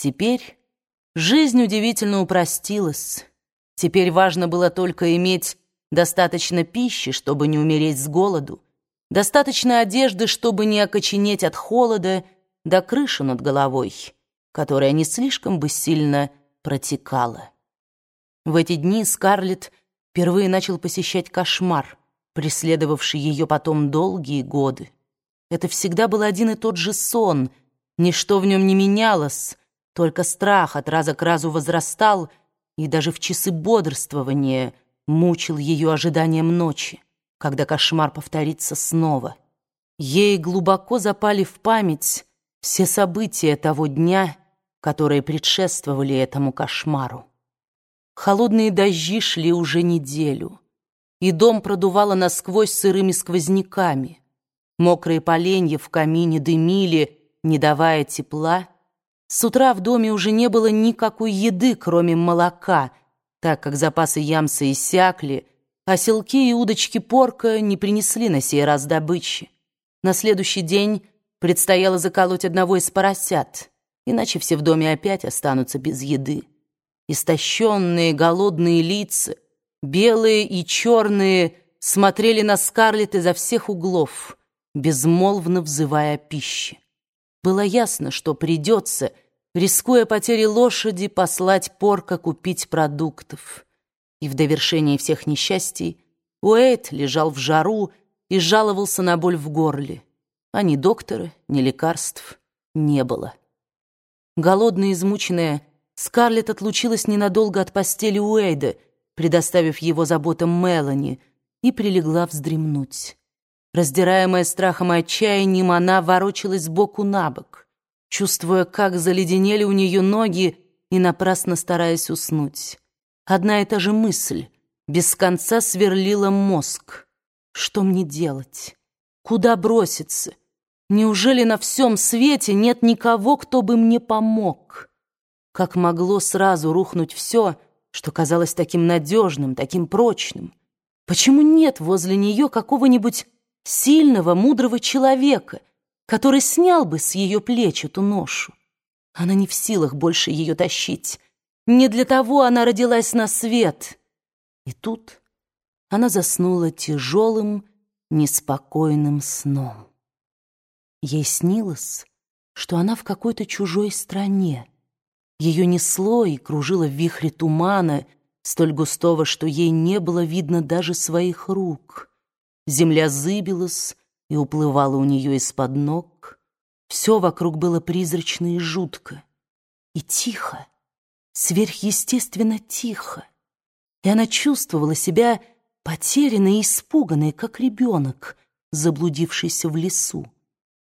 Теперь жизнь удивительно упростилась. Теперь важно было только иметь достаточно пищи, чтобы не умереть с голоду, достаточно одежды, чтобы не окоченеть от холода, до крыши над головой, которая не слишком бы сильно протекала. В эти дни Скарлетт впервые начал посещать кошмар, преследовавший ее потом долгие годы. Это всегда был один и тот же сон, ничто в нем не менялось, только страх от раза к разу возрастал, и даже в часы бодрствования мучил ее ожиданием ночи, когда кошмар повторится снова. Ей глубоко запали в память все события того дня, которые предшествовали этому кошмару. Холодные дожди шли уже неделю, и дом продувало насквозь сырыми сквозняками. Мокрые поленья в камине дымили, не давая тепла. С утра в доме уже не было никакой еды, кроме молока, так как запасы ямса иссякли, а селки и удочки порка не принесли на сей раз добычи. На следующий день предстояло заколоть одного из поросят, иначе все в доме опять останутся без еды. Истощенные, голодные лица, белые и черные, смотрели на Скарлетт изо всех углов, безмолвно взывая о пище. Было ясно, что придется, рискуя потерей лошади, послать порка купить продуктов. И в довершении всех несчастий Уэйт лежал в жару и жаловался на боль в горле. А ни доктора, ни лекарств не было. Голодная и измученная, Скарлетт отлучилась ненадолго от постели Уэйда, предоставив его заботам Мелани, и прилегла вздремнуть. Раздираемая страхом и отчаянием, она ворочалась сбоку на бок, чувствуя, как заледенели у нее ноги и напрасно стараясь уснуть. Одна и та же мысль без конца сверлила мозг. Что мне делать? Куда броситься? Неужели на всем свете нет никого, кто бы мне помог?» Как могло сразу рухнуть все, что казалось таким надежным, таким прочным? Почему нет возле нее какого-нибудь сильного, мудрого человека, который снял бы с ее плеч эту ношу? Она не в силах больше ее тащить. Не для того она родилась на свет. И тут она заснула тяжелым, неспокойным сном. Ей снилось, что она в какой-то чужой стране, ее несло и кружило в вихре тумана, столь густого, что ей не было видно даже своих рук. Земля зыбилась и уплывала у нее из-под ног. Все вокруг было призрачно и жутко. И тихо, сверхъестественно тихо. И она чувствовала себя потерянной и испуганной, как ребенок, заблудившийся в лесу.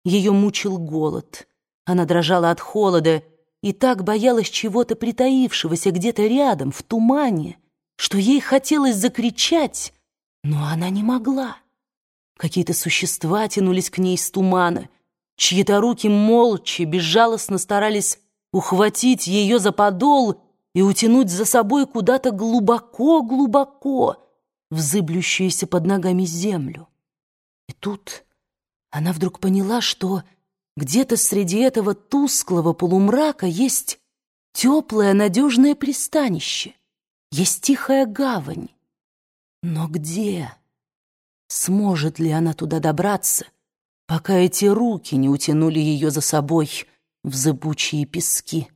Ее мучил голод. Она дрожала от холода, и так боялась чего-то притаившегося где-то рядом, в тумане, что ей хотелось закричать, но она не могла. Какие-то существа тянулись к ней из тумана, чьи-то руки молча, безжалостно старались ухватить ее за подол и утянуть за собой куда-то глубоко-глубоко в зыблющуюся под ногами землю. И тут она вдруг поняла, что где-то среди этого тусклого полумрака есть теплое надежное пристанище, есть тихая гавань. Но где? Сможет ли она туда добраться, пока эти руки не утянули ее за собой в зыбучие пески?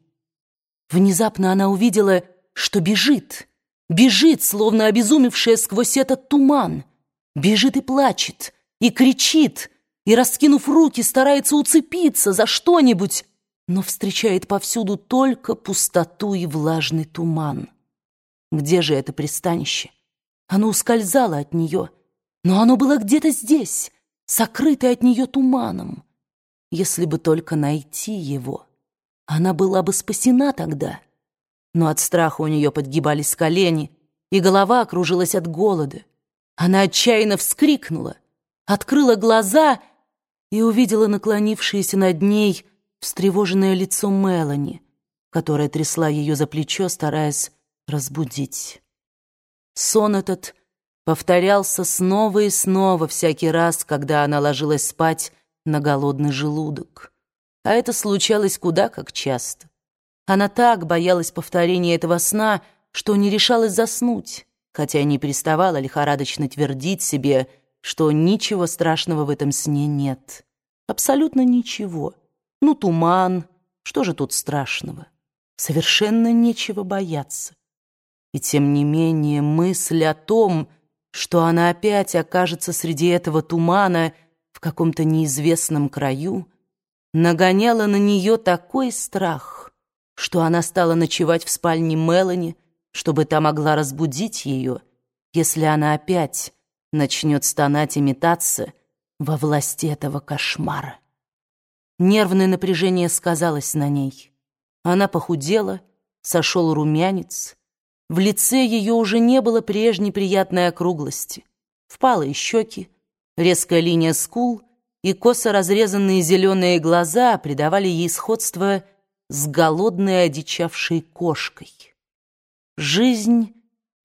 Внезапно она увидела, что бежит, бежит, словно обезумевшая сквозь этот туман, бежит и плачет, и кричит — и, раскинув руки, старается уцепиться за что-нибудь, но встречает повсюду только пустоту и влажный туман. Где же это пристанище? Оно ускользало от нее, но оно было где-то здесь, сокрытое от нее туманом. Если бы только найти его, она была бы спасена тогда. Но от страха у нее подгибались колени, и голова окружилась от голода. Она отчаянно вскрикнула, открыла глаза — и увидела наклонившееся над ней встревоженное лицо Мелани, которая трясла ее за плечо, стараясь разбудить. Сон этот повторялся снова и снова всякий раз, когда она ложилась спать на голодный желудок. А это случалось куда как часто. Она так боялась повторения этого сна, что не решалась заснуть, хотя не переставала лихорадочно твердить себе, что ничего страшного в этом сне нет. Абсолютно ничего. Ну, туман, что же тут страшного? Совершенно нечего бояться. И тем не менее мысль о том, что она опять окажется среди этого тумана в каком-то неизвестном краю, нагоняла на нее такой страх, что она стала ночевать в спальне Мелани, чтобы та могла разбудить ее, если она опять начнет стонать и метаться во власти этого кошмара. Нервное напряжение сказалось на ней. Она похудела, сошел румянец. В лице ее уже не было прежней приятной округлости. Впалые щеки, резкая линия скул и косо разрезанные зеленые глаза придавали ей сходство с голодной одичавшей кошкой. Жизнь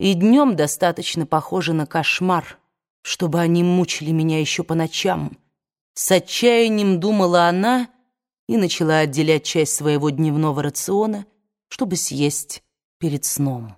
и днем достаточно похожа на кошмар, чтобы они мучили меня еще по ночам. С отчаянием думала она и начала отделять часть своего дневного рациона, чтобы съесть перед сном.